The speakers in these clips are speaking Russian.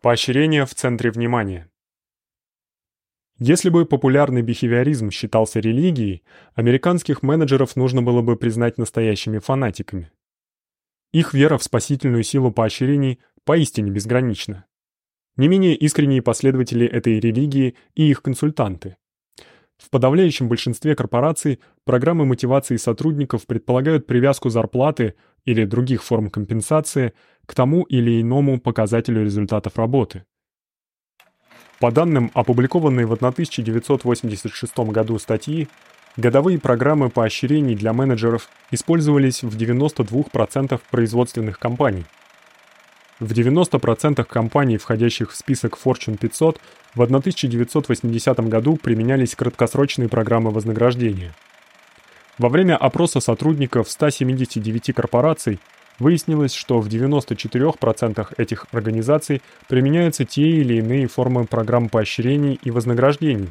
Поощрение в центре внимания. Если бы популярный бихевиоризм считался религией, американских менеджеров нужно было бы признать настоящими фанатиками. Их вера в спасительную силу поощрений поистине безгранична. Не менее искренние последователи этой религии и их консультанты. В подавляющем большинстве корпораций программы мотивации сотрудников предполагают привязку зарплаты или других форм компенсации к тому или иному показателю результатов работы. По данным опубликованной в 1986 году статьи, годовые программы поощрений для менеджеров использовались в 92% производственных компаний. В 90% компаний, входящих в список Fortune 500, в 1980 году применялись краткосрочные программы вознаграждения. Во время опроса сотрудников 179 корпораций выяснилось, что в 94% этих организаций применяются те или иные формы программ поощрений и вознаграждений.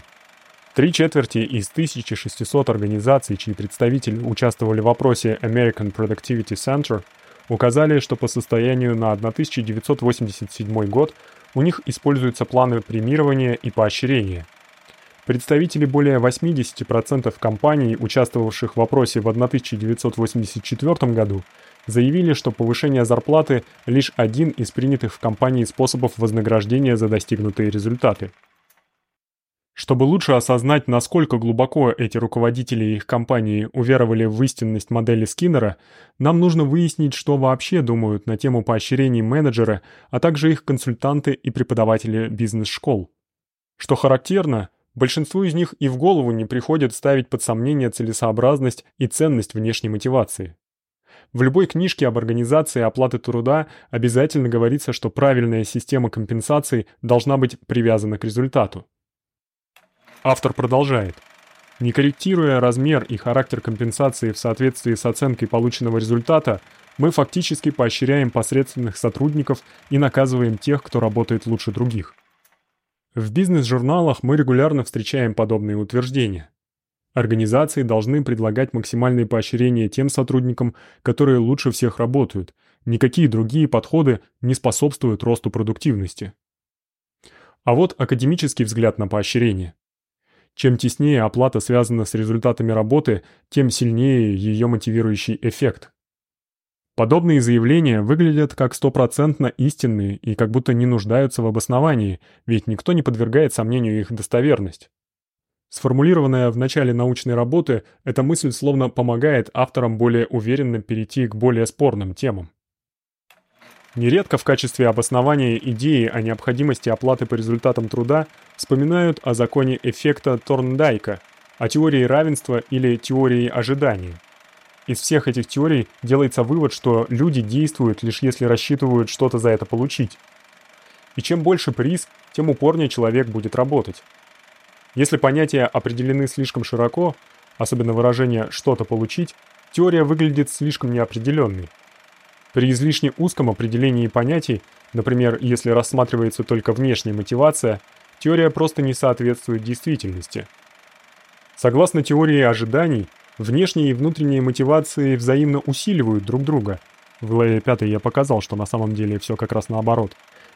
Три четверти из 1600 организаций, чьи представители участвовали в опросе American Productivity Center, указали, что по состоянию на 1987 год у них используются планы премирования и поощрения – Представители более 80% компаний, участвовавших в опросе в 1984 году, заявили, что повышение зарплаты лишь один из принятых в компании способов вознаграждения за достигнутые результаты. Чтобы лучше осознать, насколько глубоко эти руководители и их компании уверовали в истинность модели Скиннера, нам нужно выяснить, что вообще думают на тему поощрений менеджеры, а также их консультанты и преподаватели бизнес-школ. Что характерно, Большинству из них и в голову не приходит ставить под сомнение целесообразность и ценность внешней мотивации. В любой книжке об организации оплаты труда обязательно говорится, что правильная система компенсации должна быть привязана к результату. Автор продолжает. Не корректируя размер и характер компенсации в соответствии с оценкой полученного результата, мы фактически поощряем посредственных сотрудников и наказываем тех, кто работает лучше других. В бизнес-журналах мы регулярно встречаем подобные утверждения. Организации должны предлагать максимальные поощрения тем сотрудникам, которые лучше всех работают. Никакие другие подходы не способствуют росту продуктивности. А вот академический взгляд на поощрение. Чем теснее оплата связана с результатами работы, тем сильнее ее мотивирующий эффект. Подобные заявления выглядят как стопроцентно истинные и как будто не нуждаются в обосновании, ведь никто не подвергает сомнению их достоверность. Сформулированная в начале научной работы, эта мысль словно помогает авторам более уверенно перейти к более спорным темам. Нередко в качестве обоснования идеи о необходимости оплаты по результатам труда вспоминают о законе эффекта Торндайка, о теории равенства или теории ожидания. Из всех этих теорий делается вывод, что люди действуют лишь если рассчитывают что-то за это получить. И чем больше приз, тем упорнее человек будет работать. Если понятия определены слишком широко, особенно выражение «что-то получить», теория выглядит слишком неопределенной. При излишне узком определении понятий, например, если рассматривается только внешняя мотивация, теория просто не соответствует действительности. Согласно теории ожиданий, Внешние и внутренние мотивации взаимно усиливают друг друга. В главе 5 я показал, что на самом деле все как раз наоборот.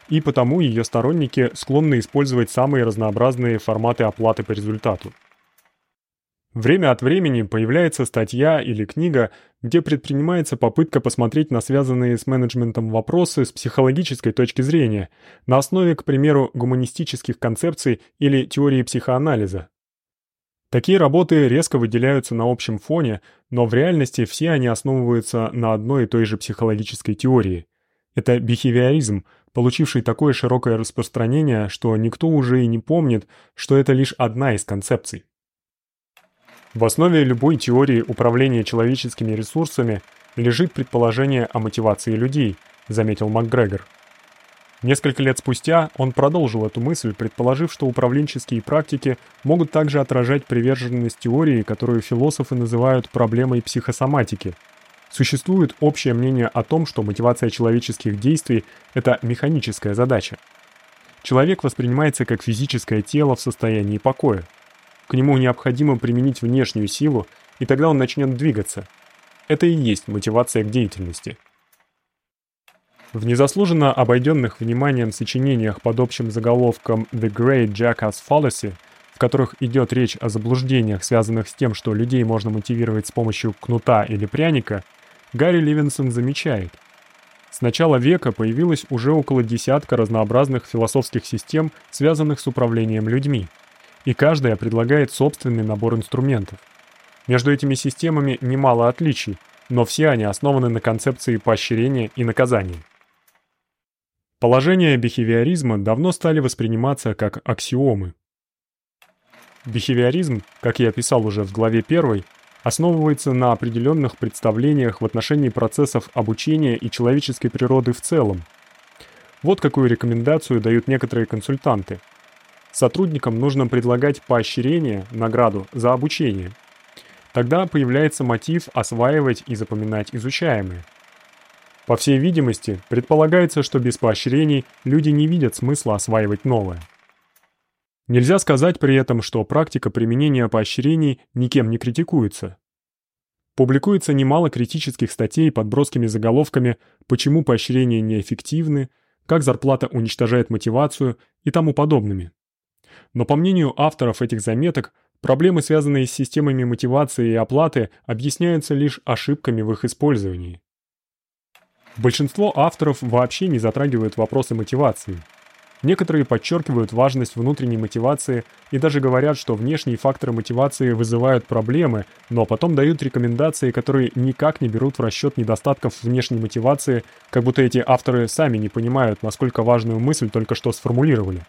И потому ее сторонники склонны использовать самые разнообразные форматы оплаты по результату. Время от времени появляется статья или книга, где предпринимается попытка посмотреть на связанные с менеджментом вопросы с психологической точки зрения, на основе, к примеру, гуманистических концепций или теории психоанализа. Такие работы резко выделяются на общем фоне, но в реальности все они основываются на одной и той же психологической теории. Это бихевиоризм, получивший такое широкое распространение, что никто уже и не помнит, что это лишь одна из концепций. В основе любой теории управления человеческими ресурсами лежит предположение о мотивации людей, заметил МакГрегор. Несколько лет спустя он продолжил эту мысль, предположив, что управленческие практики могут также отражать приверженность теории, которую философы называют проблемой психосоматики. Существует общее мнение о том, что мотивация человеческих действий это механическая задача. Человек воспринимается как физическое тело в состоянии покоя. К нему необходимо применить внешнюю силу, и тогда он начнет двигаться. Это и есть мотивация к деятельности. В незаслуженно обойденных вниманием сочинениях под общим заголовком The Great Jackass Fallacy, в которых идет речь о заблуждениях, связанных с тем, что людей можно мотивировать с помощью кнута или пряника, Гарри Ливинсон замечает: с начала века появилось уже около десятка разнообразных философских систем, связанных с управлением людьми, и каждая предлагает собственный набор инструментов. Между этими системами немало отличий, но все они основаны на концепции поощрения и наказания. Положения бихевиоризма давно стали восприниматься как аксиомы. Бихевиоризм, как я описал уже в главе 1, основывается на определенных представлениях в отношении процессов обучения и человеческой природы в целом. Вот какую рекомендацию дают некоторые консультанты. Сотрудникам нужно предлагать поощрение, награду за обучение. Тогда появляется мотив осваивать и запоминать изучаемое. По всей видимости, предполагается, что без поощрений люди не видят смысла осваивать новое. Нельзя сказать при этом, что практика применения поощрений никем не критикуется. Публикуется немало критических статей под броскими заголовками «Почему поощрения неэффективны», «Как зарплата уничтожает мотивацию» и тому подобными. Но по мнению авторов этих заметок, проблемы, связанные с системами мотивации и оплаты, объясняются лишь ошибками в их использовании. Большинство авторов вообще не затрагивают вопросы мотивации – Некоторые подчеркивают важность внутренней мотивации и даже говорят, что внешние факторы мотивации вызывают проблемы, но потом дают рекомендации, которые никак не берут в расчет недостатков внешней мотивации, как будто эти авторы сами не понимают, насколько важную мысль только что сформулировали.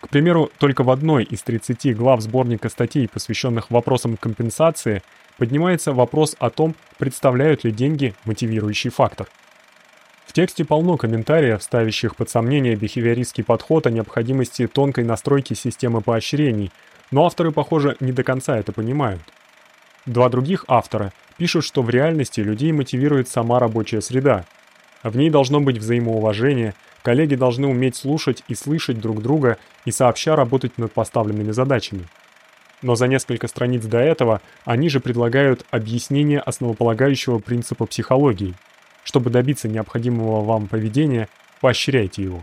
К примеру, только в одной из 30 глав сборника статей, посвященных вопросам компенсации, поднимается вопрос о том, представляют ли деньги мотивирующий фактор. Тексте полно комментариев, ставящих под сомнение бихевиористский подход о необходимости тонкой настройки системы поощрений, но авторы, похоже, не до конца это понимают. Два других автора пишут, что в реальности людей мотивирует сама рабочая среда. В ней должно быть взаимоуважение, коллеги должны уметь слушать и слышать друг друга и сообща работать над поставленными задачами. Но за несколько страниц до этого они же предлагают объяснение основополагающего принципа психологии – чтобы добиться необходимого вам поведения, поощряйте его.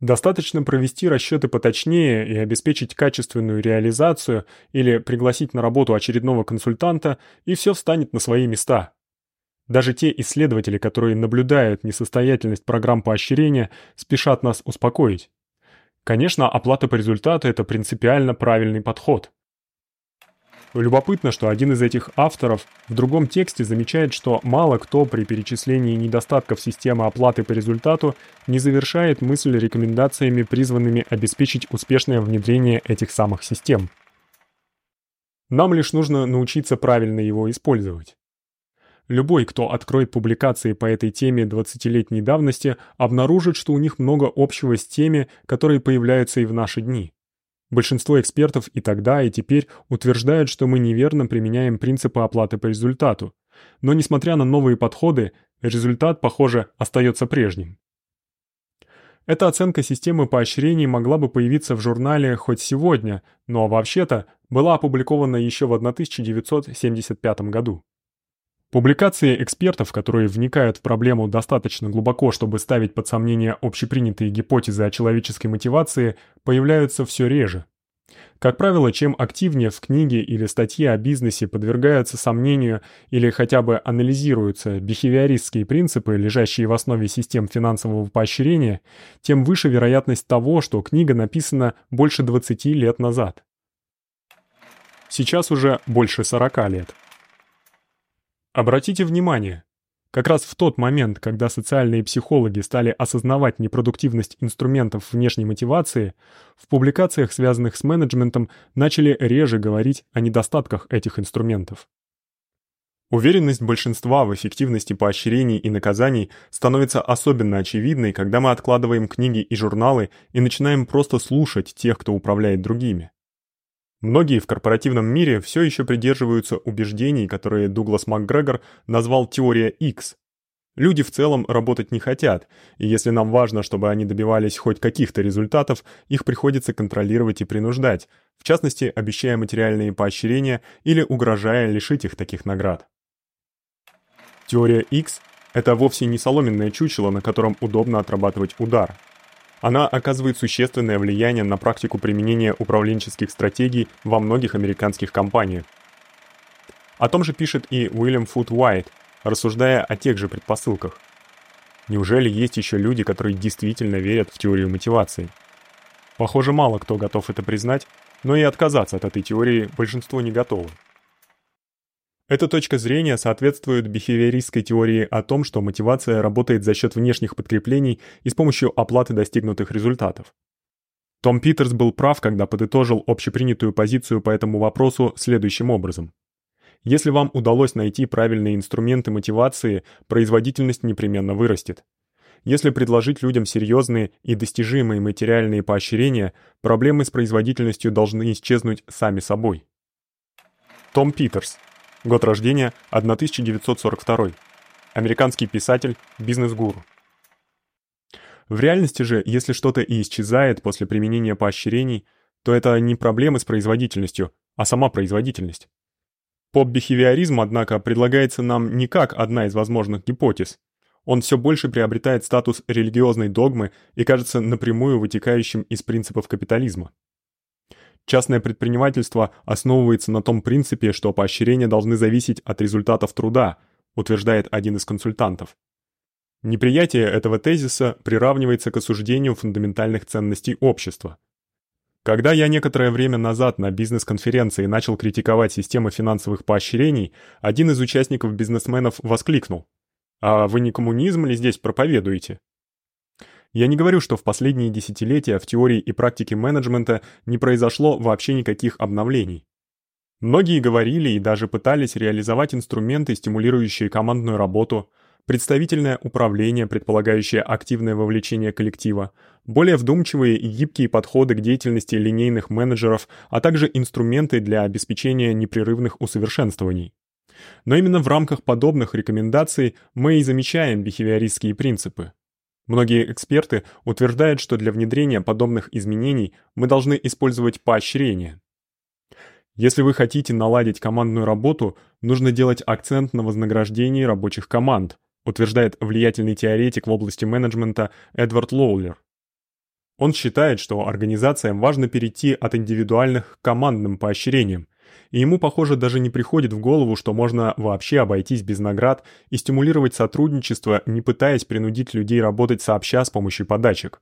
Достаточно провести расчеты поточнее и обеспечить качественную реализацию или пригласить на работу очередного консультанта, и все встанет на свои места. Даже те исследователи, которые наблюдают несостоятельность программ поощрения, спешат нас успокоить. Конечно, оплата по результату это принципиально правильный подход. Любопытно, что один из этих авторов в другом тексте замечает, что мало кто при перечислении недостатков системы оплаты по результату не завершает мысль рекомендациями, призванными обеспечить успешное внедрение этих самых систем. Нам лишь нужно научиться правильно его использовать. Любой, кто откроет публикации по этой теме 20-летней давности, обнаружит, что у них много общего с теми, которые появляются и в наши дни. Большинство экспертов и тогда, и теперь утверждают, что мы неверно применяем принципы оплаты по результату. Но несмотря на новые подходы, результат, похоже, остается прежним. Эта оценка системы поощрений могла бы появиться в журнале хоть сегодня, но вообще-то была опубликована еще в 1975 году. Публикации экспертов, которые вникают в проблему достаточно глубоко, чтобы ставить под сомнение общепринятые гипотезы о человеческой мотивации, появляются все реже. Как правило, чем активнее в книге или статье о бизнесе подвергаются сомнению или хотя бы анализируются бихевиористские принципы, лежащие в основе систем финансового поощрения, тем выше вероятность того, что книга написана больше 20 лет назад. Сейчас уже больше 40 лет. Обратите внимание, как раз в тот момент, когда социальные психологи стали осознавать непродуктивность инструментов внешней мотивации, в публикациях, связанных с менеджментом, начали реже говорить о недостатках этих инструментов. Уверенность большинства в эффективности поощрений и наказаний становится особенно очевидной, когда мы откладываем книги и журналы и начинаем просто слушать тех, кто управляет другими. Многие в корпоративном мире все еще придерживаются убеждений, которые Дуглас МакГрегор назвал теория X. Люди в целом работать не хотят, и если нам важно, чтобы они добивались хоть каких-то результатов, их приходится контролировать и принуждать, в частности, обещая материальные поощрения или угрожая лишить их таких наград. Теория X Это вовсе не соломенное чучело, на котором удобно отрабатывать удар. Она оказывает существенное влияние на практику применения управленческих стратегий во многих американских компаниях. О том же пишет и Уильям Фуд Уайт, рассуждая о тех же предпосылках. Неужели есть еще люди, которые действительно верят в теорию мотивации? Похоже, мало кто готов это признать, но и отказаться от этой теории большинство не готовы. Эта точка зрения соответствует бихевиористской теории о том, что мотивация работает за счет внешних подкреплений и с помощью оплаты достигнутых результатов. Том Питерс был прав, когда подытожил общепринятую позицию по этому вопросу следующим образом: если вам удалось найти правильные инструменты мотивации, производительность непременно вырастет. Если предложить людям серьезные и достижимые материальные поощрения, проблемы с производительностью должны исчезнуть сами собой. Том Питерс. Год рождения 1942. Американский писатель, бизнес-гуру. В реальности же, если что-то и исчезает после применения поощрений, то это не проблемы с производительностью, а сама производительность. Поп-бихевиоризм, однако, предлагается нам не как одна из возможных гипотез. Он всё больше приобретает статус религиозной догмы и кажется напрямую вытекающим из принципов капитализма. Частное предпринимательство основывается на том принципе, что поощрения должны зависеть от результатов труда, утверждает один из консультантов. Неприятие этого тезиса приравнивается к осуждению фундаментальных ценностей общества. Когда я некоторое время назад на бизнес-конференции начал критиковать систему финансовых поощрений, один из участников бизнесменов воскликнул: "А вы не коммунизм ли здесь проповедуете?" Я не говорю, что в последние десятилетия в теории и практике менеджмента не произошло вообще никаких обновлений. Многие говорили и даже пытались реализовать инструменты, стимулирующие командную работу, представительное управление, предполагающее активное вовлечение коллектива, более вдумчивые и гибкие подходы к деятельности линейных менеджеров, а также инструменты для обеспечения непрерывных усовершенствований. Но именно в рамках подобных рекомендаций мы и замечаем бихевиористские принципы. Многие эксперты утверждают, что для внедрения подобных изменений мы должны использовать поощрение. Если вы хотите наладить командную работу, нужно делать акцент на вознаграждении рабочих команд, утверждает влиятельный теоретик в области менеджмента Эдвард Лоулер. Он считает, что организациям важно перейти от индивидуальных к командным поощрениям, и ему, похоже, даже не приходит в голову, что можно вообще обойтись без наград и стимулировать сотрудничество, не пытаясь принудить людей работать сообща с помощью подачек.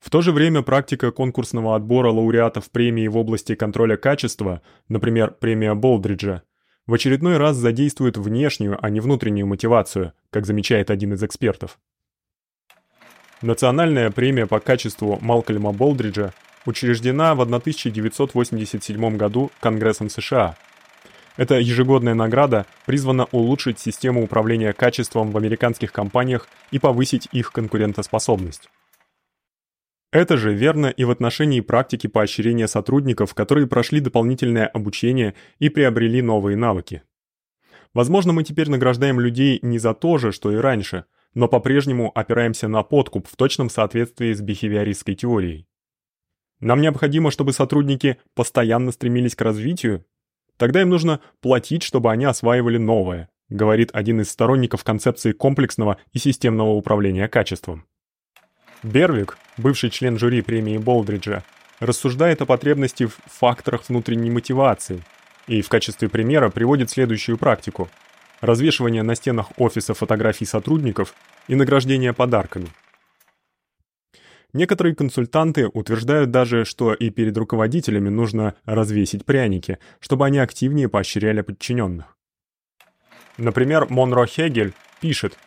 В то же время практика конкурсного отбора лауреатов премии в области контроля качества, например, премия Болдриджа, в очередной раз задействует внешнюю, а не внутреннюю мотивацию, как замечает один из экспертов. Национальная премия по качеству Малкольма Болдриджа учреждена в 1987 году Конгрессом США. Эта ежегодная награда призвана улучшить систему управления качеством в американских компаниях и повысить их конкурентоспособность. Это же верно и в отношении практики поощрения сотрудников, которые прошли дополнительное обучение и приобрели новые навыки. Возможно, мы теперь награждаем людей не за то же, что и раньше, но по-прежнему опираемся на подкуп в точном соответствии с бихевиористской теорией. Нам необходимо, чтобы сотрудники постоянно стремились к развитию. Тогда им нужно платить, чтобы они осваивали новое, говорит один из сторонников концепции комплексного и системного управления качеством. Бервик, бывший член жюри премии Болдриджа, рассуждает о потребности в факторах внутренней мотивации и в качестве примера приводит следующую практику: развешивание на стенах офиса фотографий сотрудников и награждение подарками. Некоторые консультанты утверждают даже, что и перед руководителями нужно развесить пряники, чтобы они активнее поощряли подчиненных. Например, Монро Хегель пишет: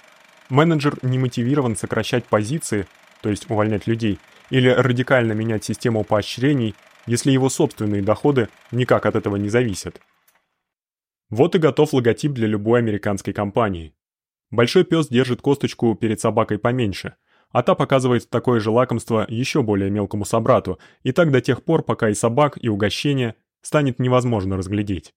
"Менеджер не мотивирован сокращать позиции, то есть увольнять людей, или радикально менять систему поощрений, если его собственные доходы никак от этого не зависят". Вот и готов логотип для любой американской компании. Большой пес держит косточку перед собакой поменьше а та показывает такое же лакомство еще более мелкому собрату, и так до тех пор, пока и собак, и угощения станет невозможно разглядеть.